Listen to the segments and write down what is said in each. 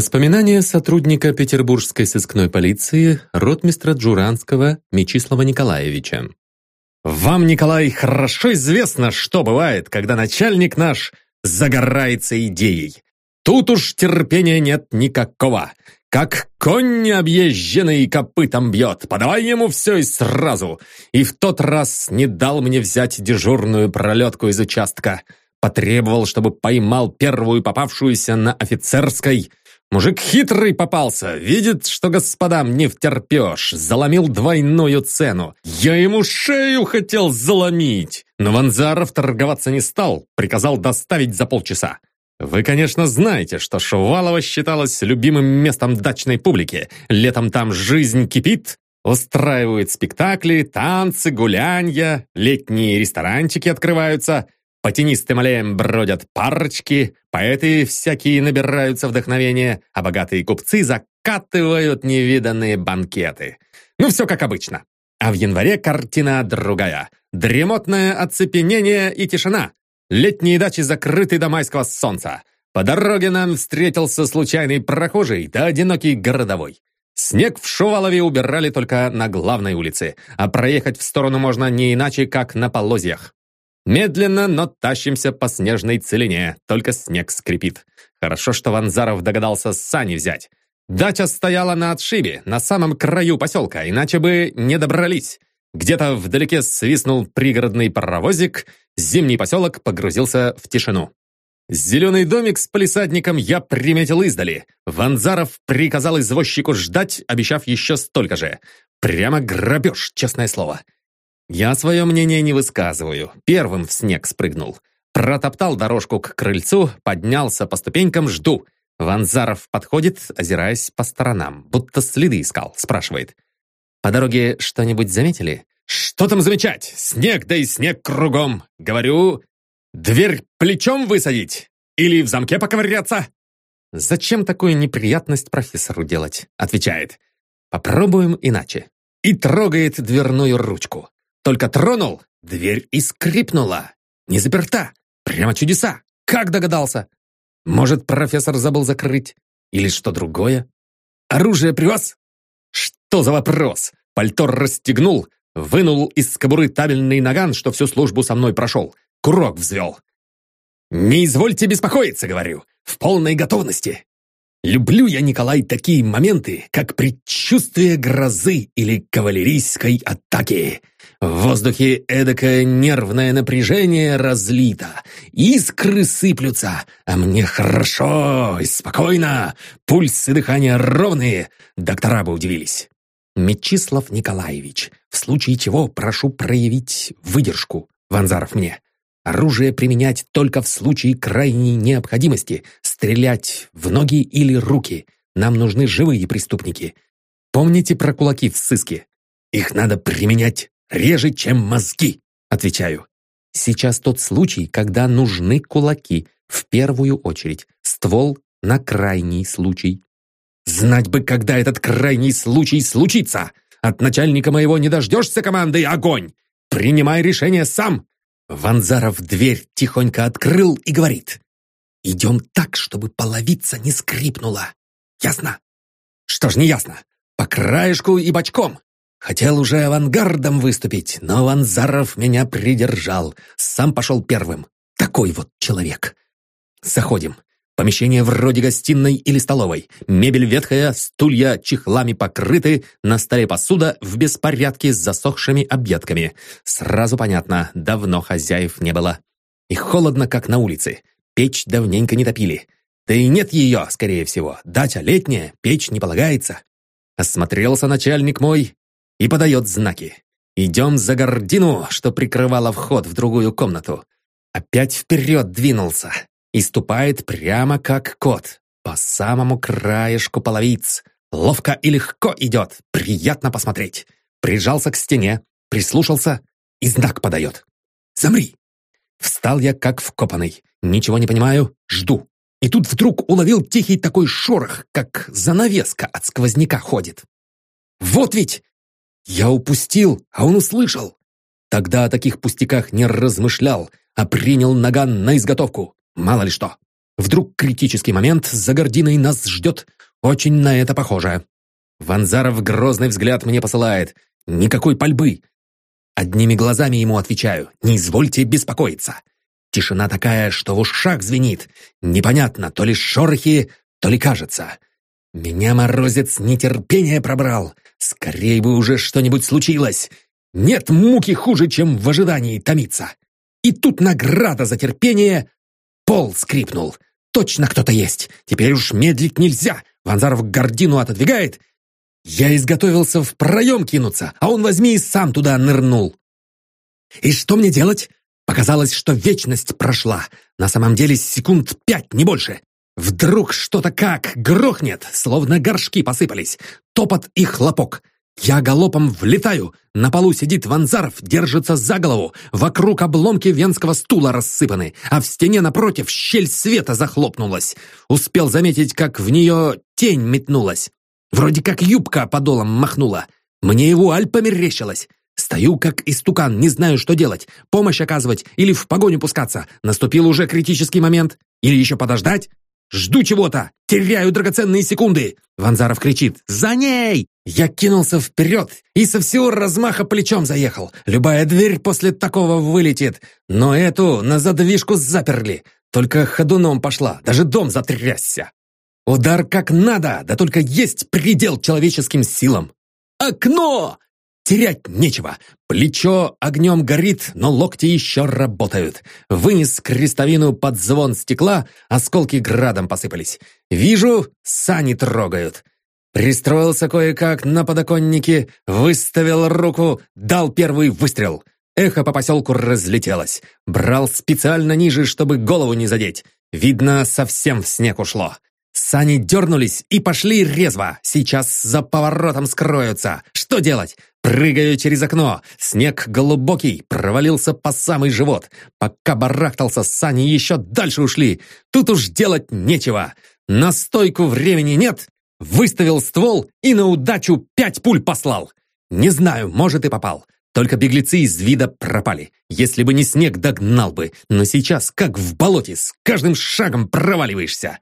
Воспоминания сотрудника петербургской сыскной полиции ротмистра Джуранского Мечислава Николаевича. «Вам, Николай, хорошо известно, что бывает, когда начальник наш загорается идеей. Тут уж терпения нет никакого. Как конь необъезженный копытом бьет, подавай ему все и сразу. И в тот раз не дал мне взять дежурную пролетку из участка. Потребовал, чтобы поймал первую попавшуюся на офицерской, Мужик хитрый попался, видит, что господам не втерпешь, заломил двойную цену. Я ему шею хотел заломить, но Ванзаров торговаться не стал, приказал доставить за полчаса. Вы, конечно, знаете, что Шувалова считалось любимым местом дачной публики. Летом там жизнь кипит, устраивают спектакли, танцы, гулянья, летние ресторанчики открываются – по тенистым аллеям бродят парочки, поэты всякие набираются вдохновения, а богатые купцы закатывают невиданные банкеты. Ну, все как обычно. А в январе картина другая. Дремотное оцепенение и тишина. Летние дачи закрыты до майского солнца. По дороге нам встретился случайный прохожий да одинокий городовой. Снег в Шувалове убирали только на главной улице, а проехать в сторону можно не иначе, как на полозьях. Медленно, но тащимся по снежной целине, только снег скрипит. Хорошо, что Ванзаров догадался сани взять. Дача стояла на отшибе, на самом краю поселка, иначе бы не добрались. Где-то вдалеке свистнул пригородный паровозик, зимний поселок погрузился в тишину. Зеленый домик с палисадником я приметил издали. Ванзаров приказал извозчику ждать, обещав еще столько же. Прямо грабеж, честное слово. Я свое мнение не высказываю. Первым в снег спрыгнул. Протоптал дорожку к крыльцу, поднялся по ступенькам, жду. Ванзаров подходит, озираясь по сторонам, будто следы искал, спрашивает. «По дороге что-нибудь заметили?» «Что там замечать? Снег, да и снег кругом!» Говорю, «Дверь плечом высадить? Или в замке поковыряться?» «Зачем такую неприятность профессору делать?» Отвечает. «Попробуем иначе». И трогает дверную ручку. Только тронул, дверь и скрипнула. Не заперта. Прямо чудеса. Как догадался? Может, профессор забыл закрыть? Или что другое? Оружие привез? Что за вопрос? Пальто расстегнул, вынул из кобуры табельный наган, что всю службу со мной прошел. Курок взвел. «Не извольте беспокоиться», — говорю, — «в полной готовности». Люблю я, Николай, такие моменты, как предчувствие грозы или кавалерийской атаки. В воздухе эдакое нервное напряжение разлито, искры сыплются, а мне хорошо и спокойно, и дыхание ровные, доктора бы удивились. Мечислав Николаевич, в случае чего прошу проявить выдержку, Ванзаров мне. Оружие применять только в случае крайней необходимости. Стрелять в ноги или руки. Нам нужны живые преступники. Помните про кулаки в сыске? Их надо применять реже, чем мозги, отвечаю. Сейчас тот случай, когда нужны кулаки. В первую очередь. Ствол на крайний случай. Знать бы, когда этот крайний случай случится. От начальника моего не дождешься команды «Огонь!» Принимай решение сам, Ванзаров дверь тихонько открыл и говорит. «Идем так, чтобы половица не скрипнула. Ясно?» «Что ж не ясно? По краешку и бочком. Хотел уже авангардом выступить, но Ванзаров меня придержал. Сам пошел первым. Такой вот человек. Заходим. Помещение вроде гостиной или столовой. Мебель ветхая, стулья чехлами покрыты, на столе посуда в беспорядке с засохшими объедками. Сразу понятно, давно хозяев не было. И холодно, как на улице. Печь давненько не топили. Да и нет ее, скорее всего. Дача летняя, печь не полагается. Осмотрелся начальник мой и подает знаки. Идем за гордину, что прикрывала вход в другую комнату. Опять вперед двинулся и ступает прямо как кот, по самому краешку половиц. Ловко и легко идет, приятно посмотреть. Прижался к стене, прислушался и знак подает. «Замри!» Встал я как вкопанный, ничего не понимаю, жду. И тут вдруг уловил тихий такой шорох, как занавеска от сквозняка ходит. «Вот ведь!» Я упустил, а он услышал. Тогда о таких пустяках не размышлял, а принял наган на изготовку. Мало ли что. Вдруг критический момент за гординой нас ждет. Очень на это похоже. Ванзаров грозный взгляд мне посылает. Никакой пальбы. Одними глазами ему отвечаю. Не извольте беспокоиться. Тишина такая, что в ушах звенит. Непонятно, то ли шорохи, то ли кажется. Меня морозец нетерпение пробрал. Скорей бы уже что-нибудь случилось. Нет муки хуже, чем в ожидании томиться. И тут награда за терпение. Пол скрипнул. Точно кто-то есть. Теперь уж медлить нельзя. Ванзаров гордину отодвигает. Я изготовился в проем кинуться, а он возьми и сам туда нырнул. И что мне делать? Показалось, что вечность прошла. На самом деле секунд пять, не больше. Вдруг что-то как грохнет, словно горшки посыпались. Топот и хлопок. Я галопом влетаю. На полу сидит Ванзаров, держится за голову. Вокруг обломки венского стула рассыпаны, а в стене напротив щель света захлопнулась. Успел заметить, как в нее тень метнулась. Вроде как юбка подолом махнула. Мне его аль померещилась. Стою как истукан, не знаю, что делать. Помощь оказывать или в погоню пускаться. Наступил уже критический момент. Или еще подождать? Жду чего-то! Теряю драгоценные секунды!» Ванзаров кричит «За ней!» Я кинулся вперед и со всего размаха плечом заехал. Любая дверь после такого вылетит. Но эту на задвижку заперли. Только ходуном пошла, даже дом затрясся. Удар как надо, да только есть предел человеческим силам. «Окно!» Терять нечего. Плечо огнем горит, но локти еще работают. Вынес крестовину под звон стекла, осколки градом посыпались. Вижу, сани трогают. Пристроился кое-как на подоконнике, выставил руку, дал первый выстрел. Эхо по поселку разлетелось. Брал специально ниже, чтобы голову не задеть. Видно, совсем в снег ушло. Сани дернулись и пошли резво. Сейчас за поворотом скроются. Что делать? Прыгаю через окно. Снег глубокий, провалился по самый живот. Пока барахтался, сани еще дальше ушли. Тут уж делать нечего. На стойку времени нет. Выставил ствол и на удачу пять пуль послал. Не знаю, может и попал. Только беглецы из вида пропали. Если бы не снег, догнал бы. Но сейчас, как в болоте, с каждым шагом проваливаешься.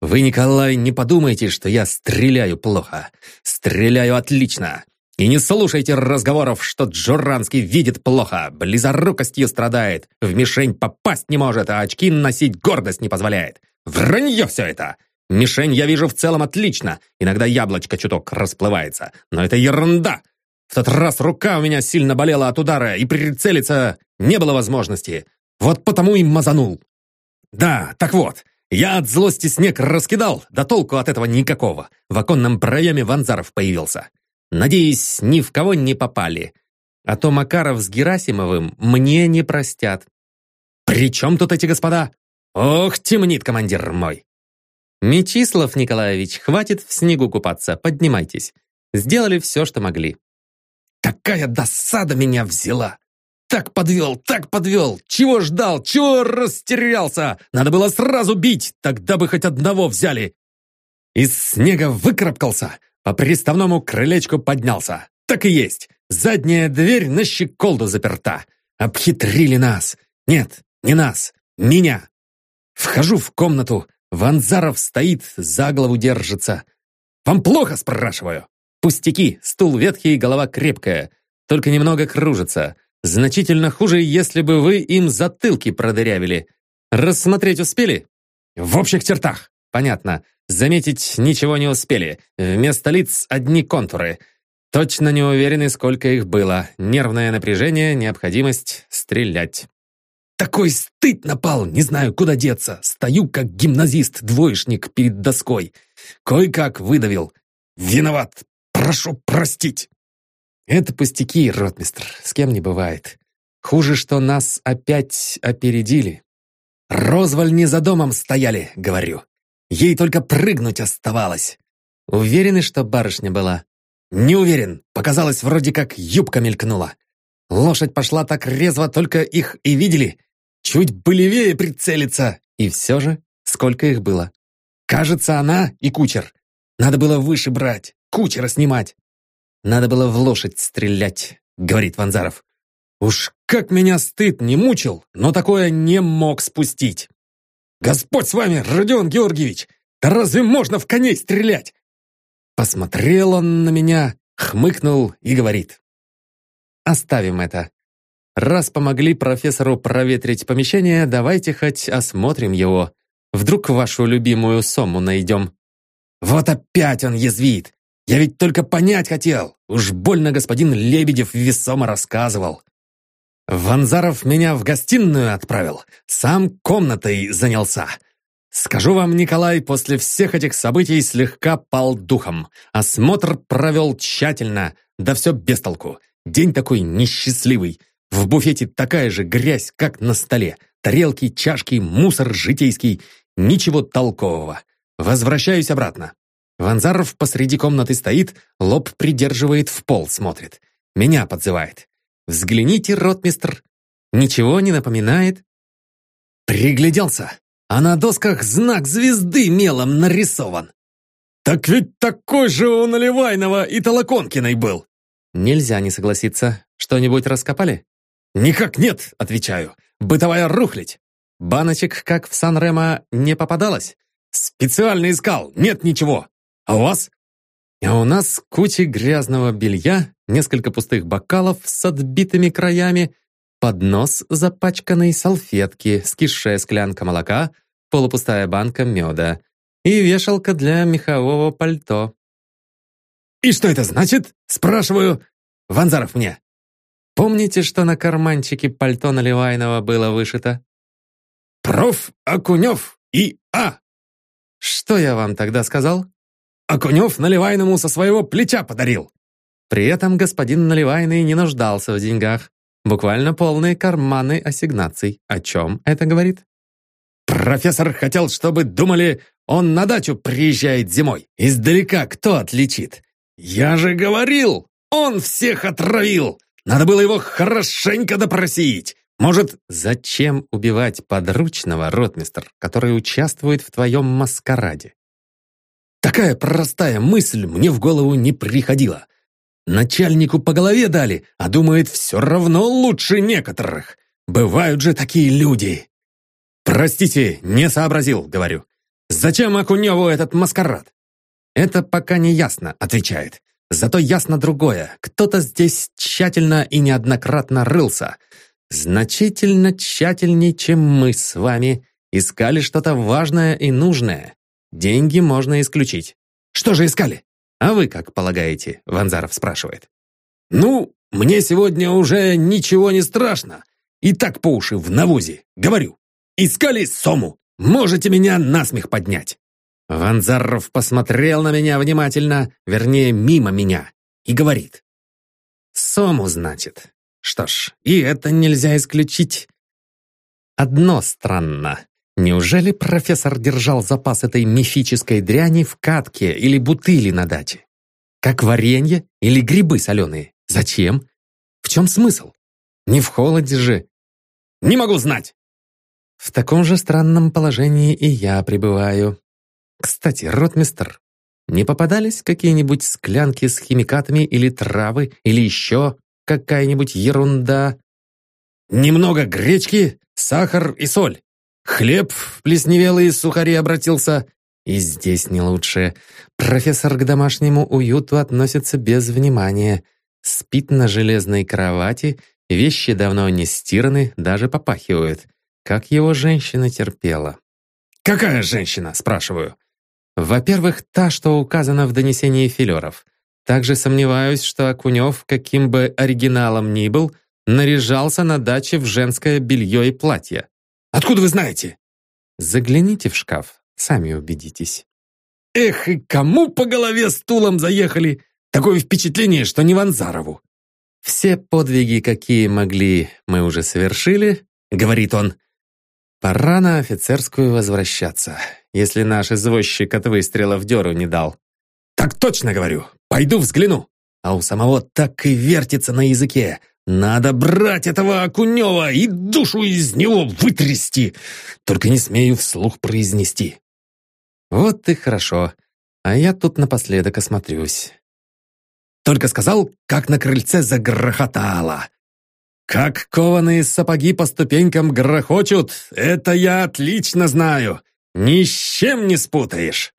Вы, Николай, не подумайте, что я стреляю плохо. Стреляю отлично. И не слушайте разговоров, что Джуранский видит плохо, близорукостью страдает, в мишень попасть не может, а очки носить гордость не позволяет. Вранье все это! Мишень я вижу в целом отлично, иногда яблочко чуток расплывается, но это ерунда. В тот раз рука у меня сильно болела от удара, и прицелиться не было возможности. Вот потому и мазанул. Да, так вот, я от злости снег раскидал, да толку от этого никакого. В оконном проеме Ванзаров появился. Надеюсь, ни в кого не попали. А то Макаров с Герасимовым мне не простят. При чем тут эти господа? Ох, темнит командир мой. Мечислав Николаевич, хватит в снегу купаться, поднимайтесь. Сделали все, что могли. Какая досада меня взяла! Так подвел, так подвел! Чего ждал, чего растерялся? Надо было сразу бить, тогда бы хоть одного взяли. Из снега выкарабкался, по приставному крылечку поднялся. Так и есть, задняя дверь на щеколду заперта. Обхитрили нас. Нет, не нас, меня. Вхожу в комнату, Ванзаров стоит, за голову держится. «Вам плохо?» – спрашиваю. «Пустяки, стул ветхий, голова крепкая, только немного кружится. Значительно хуже, если бы вы им затылки продырявили. Рассмотреть успели? В общих чертах. Понятно. Заметить ничего не успели. Вместо лиц одни контуры. Точно не уверены, сколько их было. Нервное напряжение, необходимость стрелять. Такой стыд напал, не знаю, куда деться. Стою, как гимназист-двоечник перед доской. Кое-как выдавил. Виноват. Прошу простить. Это пустяки, ротмистр, с кем не бывает. Хуже, что нас опять опередили. Розваль не за домом стояли, говорю. Ей только прыгнуть оставалось. Уверены, что барышня была? Не уверен. Показалось, вроде как юбка мелькнула. Лошадь пошла так резво, только их и видели. Чуть бы левее прицелиться. И все же, сколько их было? Кажется, она и кучер. Надо было выше брать, кучера снимать. Надо было в лошадь стрелять, говорит Ванзаров. Уж как меня стыд не мучил, но такое не мог спустить. Господь с вами, Родион Георгиевич! Да разве можно в коней стрелять? Посмотрел он на меня, хмыкнул и говорит. Оставим это. Раз помогли профессору проветрить помещение, давайте хоть осмотрим его. Вдруг вашу любимую сому найдем. Вот опять он язвит. Я ведь только понять хотел. Уж больно господин Лебедев весомо рассказывал. Ванзаров меня в гостиную отправил, сам комнатой занялся. Скажу вам, Николай, после всех этих событий слегка пал духом. Осмотр провел тщательно, да все без толку. День такой несчастливый. В буфете такая же грязь, как на столе. Тарелки, чашки, мусор житейский. Ничего толкового. Возвращаюсь обратно. Ванзаров посреди комнаты стоит, лоб придерживает в пол, смотрит. Меня подзывает. «Взгляните, ротмистр. Ничего не напоминает?» Пригляделся, а на досках знак звезды мелом нарисован. «Так ведь такой же у Наливайного и Толоконкиной был!» Нельзя не согласиться. Что-нибудь раскопали? «Никак нет», — отвечаю. «Бытовая рухлядь. Баночек, как в Сан-Ремо, не попадалось?» «Специально искал, нет ничего. А у вас?» «А у нас куча грязного белья, несколько пустых бокалов с отбитыми краями, поднос запачканной салфетки, скисшая склянка молока, полупустая банка меда и вешалка для мехового пальто». «И что это значит?» — спрашиваю. Ванзаров мне. «Помните, что на карманчике пальто Наливайного было вышито?» «Проф. Акунев и А». «Что я вам тогда сказал?» Окунев Наливайному со своего плеча подарил. При этом господин Наливайный не нуждался в деньгах. Буквально полные карманы ассигнаций. О чем это говорит? Профессор хотел, чтобы думали, он на дачу приезжает зимой. Издалека кто отличит? Я же говорил, он всех отравил. Надо было его хорошенько допросить. Может, зачем убивать подручного, ротмистр, который участвует в твоем маскараде? Такая простая мысль мне в голову не приходила. Начальнику по голове дали, а думает, все равно лучше некоторых. Бывают же такие люди. «Простите, не сообразил», — говорю. «Зачем Акуневу этот маскарад?» «Это пока не ясно», — отвечает. «Зато ясно другое. Кто-то здесь тщательно и неоднократно рылся. Значительно тщательнее, чем мы с вами. Искали что-то важное и нужное. Деньги можно исключить. Что же искали? А вы как полагаете? Ванзаров спрашивает. Ну, мне сегодня уже ничего не страшно. И так по уши в навозе. Говорю. Искали сому. Можете меня насмех поднять. Ванзаров посмотрел на меня внимательно, вернее, мимо меня, и говорит. Сому, значит. Что ж, и это нельзя исключить. Одно странно. Неужели профессор держал запас этой мифической дряни в катке или бутыли на даче? Как варенье или грибы соленые? Зачем? В чем смысл? Не в холоде же. Не могу знать. В таком же странном положении и я пребываю. Кстати, ротмистер, не попадались какие-нибудь склянки с химикатами или травы, или еще какая-нибудь ерунда? Немного гречки, сахар и соль. Хлеб в плесневелые сухари обратился. И здесь не лучше. Профессор к домашнему уюту относится без внимания. Спит на железной кровати, вещи давно не стираны, даже попахивают. Как его женщина терпела. «Какая женщина?» – спрашиваю. Во-первых, та, что указана в донесении филеров. Также сомневаюсь, что Акунев, каким бы оригиналом ни был, наряжался на даче в женское белье и платье. Откуда вы знаете?» «Загляните в шкаф, сами убедитесь». «Эх, и кому по голове стулом заехали? Такое впечатление, что не Ванзарову». «Все подвиги, какие могли, мы уже совершили», — говорит он. «Пора на офицерскую возвращаться, если наш извозчик от выстрела в дёру не дал». «Так точно говорю. Пойду взгляну». А у самого так и вертится на языке. Надо брать этого Окунева и душу из него вытрясти. Только не смею вслух произнести. Вот и хорошо. А я тут напоследок осмотрюсь. Только сказал, как на крыльце загрохотало. Как кованые сапоги по ступенькам грохочут, это я отлично знаю. Ни с чем не спутаешь.